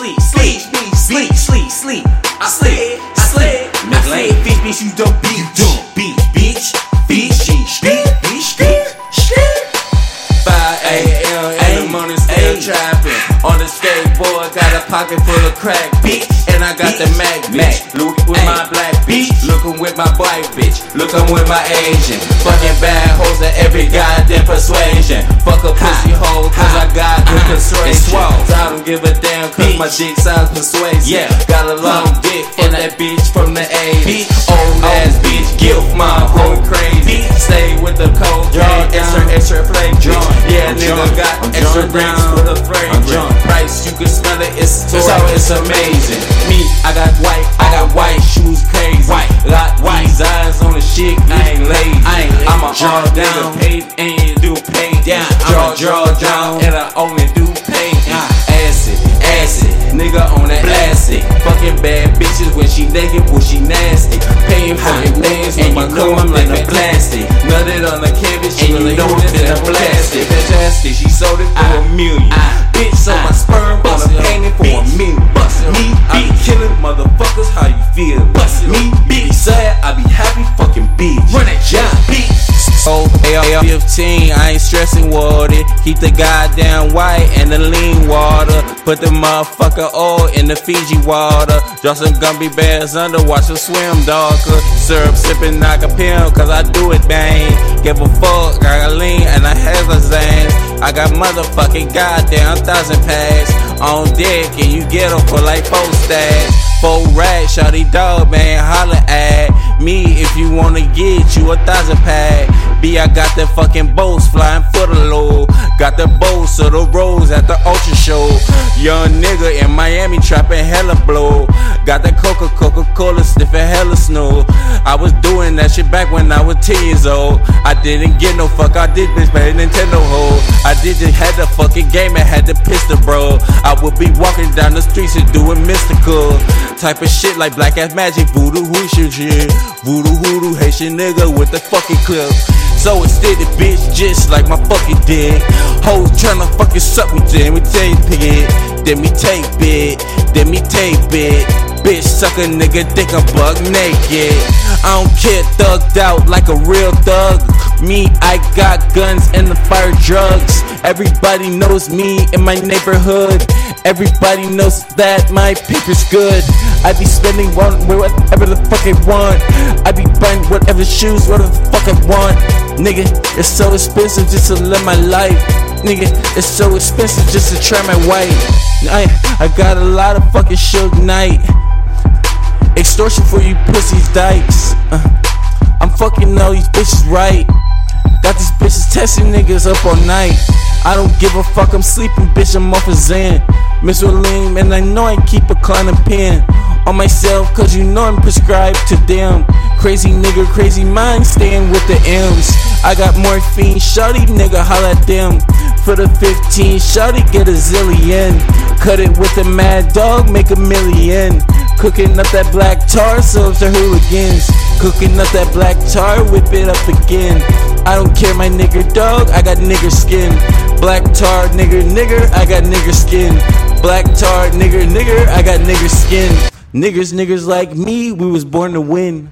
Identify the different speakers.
Speaker 1: sleep, sleep, sleep, sleep, sleep. I sleep, I sleep. Ain't bitch, bitch, you don't beat, don't beat, bitch, bitch, bitch, bitch, bitch, bitch.
Speaker 2: 5 a.m. in the morning, still trapping. On the skateboard, got a pocket full of crack, bitch. And I got the Mac, bitch.
Speaker 1: Mac.
Speaker 2: Look with my black bitch.
Speaker 1: Bitch.
Speaker 2: Looking with my white bitch. Looking with my Asian. Fucking bad hoes of every goddamn persuasion. Fuck a pussy hoe, cause I got good my dick size persuasive.
Speaker 1: Yeah.
Speaker 2: Got a long
Speaker 1: Huh.
Speaker 2: dick
Speaker 1: And
Speaker 2: that bitch from the 80s.
Speaker 1: Bitch.
Speaker 2: Old
Speaker 1: Oh.
Speaker 2: ass bitch, guilt mom, going crazy.
Speaker 1: Bitch.
Speaker 2: Stay with the cold
Speaker 1: Draw
Speaker 2: extra, extra flake.
Speaker 1: Draw.
Speaker 2: Yeah,
Speaker 1: I'm
Speaker 2: nigga
Speaker 1: drawn.
Speaker 2: got
Speaker 1: I'm
Speaker 2: extra
Speaker 1: down.
Speaker 2: for the
Speaker 1: I'm
Speaker 2: fragrance. Price, you can smell it, it's
Speaker 1: It's
Speaker 2: so
Speaker 1: always
Speaker 2: it's amazing. Me, I got white, I got white shoes, crazy.
Speaker 1: White.
Speaker 2: got
Speaker 1: White.
Speaker 2: these eyes on the shit, I ain't lazy.
Speaker 1: I ain't.
Speaker 2: I'm a
Speaker 1: Draw
Speaker 2: hard
Speaker 1: down.
Speaker 2: paid and do pay
Speaker 1: Down.
Speaker 2: Draw, draw down. and I Fucking bad bitches when she naked, when she nasty. Paying your things
Speaker 1: And
Speaker 2: my
Speaker 1: you know I'm
Speaker 2: like a plastic. Nutted on the canvas, she
Speaker 1: And you know it's in
Speaker 2: a plastic. Fantastic, she sold it for
Speaker 1: Ah.
Speaker 2: a million.
Speaker 1: Ah.
Speaker 2: Oh, AR 15, I ain't stressing water. Keep the goddamn white and the lean water. Put the motherfucker oil in the Fiji water. Drop some Gumby bears under, watch them swim darker. Syrup sipping, knock a pill, cause I do it bang. Give a fuck, I got lean and I have a zang. I got motherfucking goddamn thousand packs on deck, and you get them for like four stacks. Four racks, shawty dog, man, holla at me if you wanna get you a thousand pack. B, I got the fucking boats flying for the low. Got the boats of the roads at the Ultra Show. Young nigga in Miami trapping hella blow. Got the Coca Coca Cola sniffing hella snow. I was doing that shit back when I was 10 years old. I didn't get no fuck, I did bitch play Nintendo hoe. I did just had the fucking game and had the pistol, bro. I would be walking down the streets and doing mystical type of shit like black ass magic, voodoo whoosher shit. Voodoo hoodoo Haitian nigga with the fucking clip. So extended, bitch, just like my fucking dick. Hoes tryna fucking suck me, then we tape it. Then me tape it, then me tape it. Bitch, suck a nigga dick, I'm buck naked. I don't care, thugged out like a real thug. Me, I got guns and the fire drugs. Everybody knows me in my neighborhood. Everybody knows that my paper's good. I be spending one whatever the fuck I want. I be buying whatever shoes, whatever the fuck I want. Nigga, it's so expensive just to live my life. Nigga, it's so expensive just to try my wife. I, I got a lot of fucking Suge Knight. Extortion for you pussies, dykes. Uh, I'm fucking all these bitches right. Got these bitches testing niggas up all night. I don't give a fuck, I'm sleeping, bitch, I'm off a Zen. Miss William, and I know I keep a climbing pen on myself, cause you know I'm prescribed to them. Crazy nigga, crazy mind, staying with the M's. I got morphine, shawty nigga, holla at them. For the 15, shawty get a zillion. Cut it with a mad dog, make a million. Cooking up that black tar, serves the hooligans. Cooking up that black tar, whip it up again. I don't care, my nigger dog, I got nigger skin. Black tar, nigger, nigger, I got nigger skin. Black tar, nigger, nigger, I got nigger skin. Niggers, niggers like me, we was born to win.